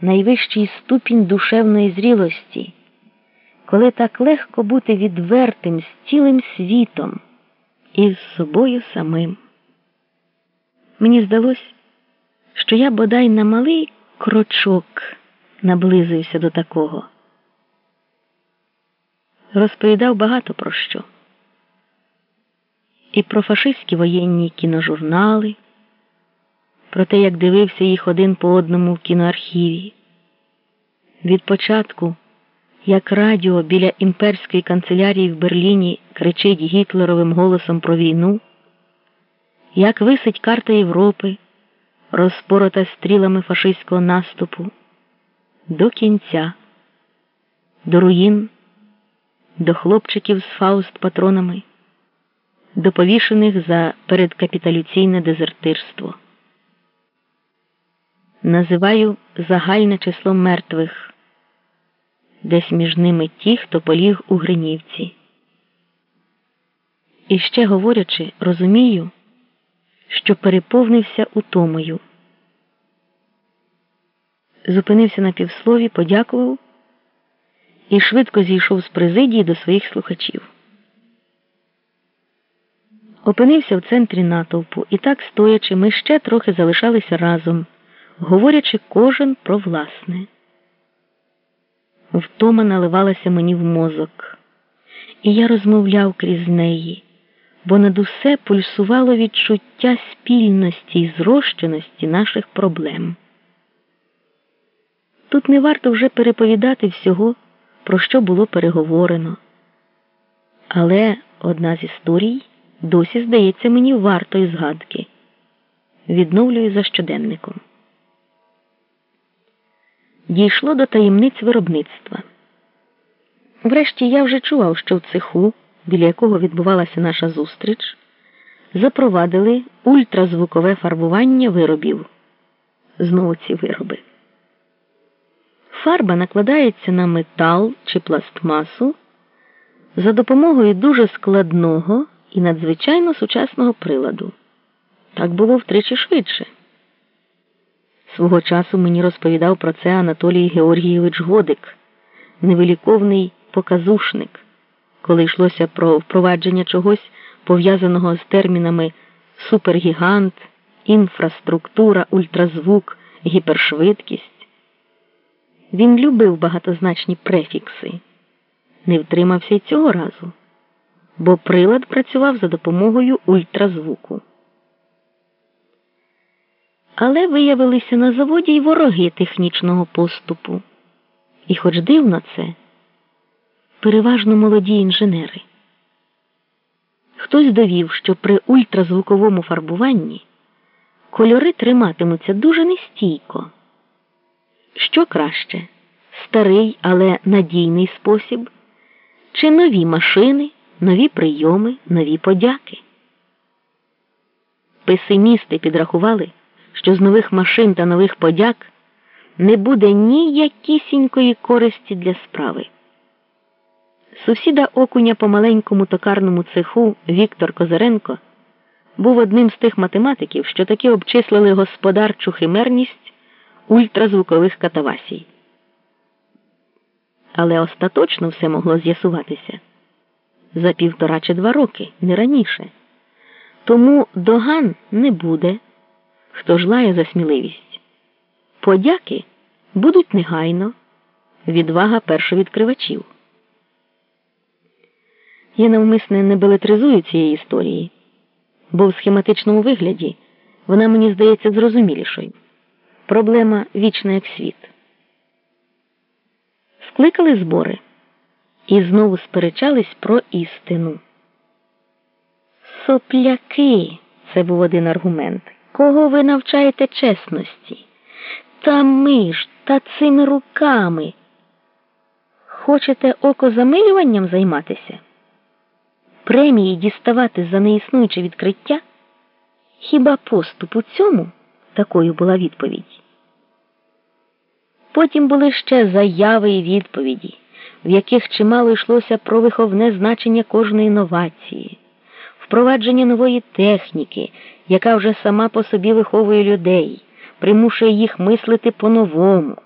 найвищий ступінь душевної зрілості, коли так легко бути відвертим з цілим світом і з собою самим. Мені здалось, що я бодай на малий крочок наблизився до такого. Розповідав багато про що. І про фашистські воєнні кіножурнали, про те, як дивився їх один по одному в кіноархіві. Від початку, як радіо біля імперської канцелярії в Берліні кричить гітлеровим голосом про війну, як висить карта Європи, розпорота стрілами фашистського наступу, до кінця, до руїн, до хлопчиків з фауст патронами, до повішених за передкапіталюційне дезертирство. Називаю загальне число мертвих, десь між ними ті, хто поліг у Гринівці. І ще говорячи, розумію, що переповнився утомою. Зупинився на півслові, подякував і швидко зійшов з президії до своїх слухачів. Опинився в центрі натовпу, і так стоячи, ми ще трохи залишалися разом, говорячи кожен про власне. Втома наливалася мені в мозок, і я розмовляв крізь неї, бо над усе пульсувало відчуття спільності і зрощеності наших проблем. Тут не варто вже переповідати всього, про що було переговорено. Але одна з історій досі здається мені вартої згадки. Відновлюю за щоденником. Дійшло до таємниць виробництва. Врешті я вже чував, що в цеху, біля якого відбувалася наша зустріч, запровадили ультразвукове фарбування виробів. Знову ці вироби. Фарба накладається на метал чи пластмасу за допомогою дуже складного і надзвичайно сучасного приладу. Так було втричі швидше. Свого часу мені розповідав про це Анатолій Георгійович Годик, невиліковний показушник, коли йшлося про впровадження чогось пов'язаного з термінами супергігант, інфраструктура, ультразвук, гіпершвидкість. Він любив багатозначні префікси, не втримався й цього разу, бо прилад працював за допомогою ультразвуку. Але виявилися на заводі й вороги технічного поступу. І, хоч дивно це, переважно молоді інженери. Хтось довів, що при ультразвуковому фарбуванні кольори триматимуться дуже нестійко. Що краще старий, але надійний спосіб, чи нові машини, нові прийоми, нові подяки? Песимісти підрахували, що з нових машин та нових подяк не буде ніякісінької користі для справи. Сусіда окуня по маленькому токарному цеху Віктор Козиренко був одним з тих математиків, що таки обчислили господарчу химерність ультразвукових катавасій. Але остаточно все могло з'ясуватися за півтора чи два роки, не раніше. Тому доган не буде, хто ж лає за сміливість. Подяки будуть негайно, відвага першовідкривачів. Я навмисне не белетризую цієї історії, бо в схематичному вигляді вона мені здається зрозумілішою. Проблема вічна як світ. Скликали збори і знову сперечались про істину. Сопляки, це був один аргумент. Кого ви навчаєте чесності? Та ми ж та цими руками. Хочете окозамилюванням займатися? Премії діставати за неіснуюче відкриття? Хіба поступ у цьому? Такою була відповідь. Потім були ще заяви і відповіді, в яких чимало йшлося про виховне значення кожної новації, впровадження нової техніки, яка вже сама по собі виховує людей, примушує їх мислити по-новому.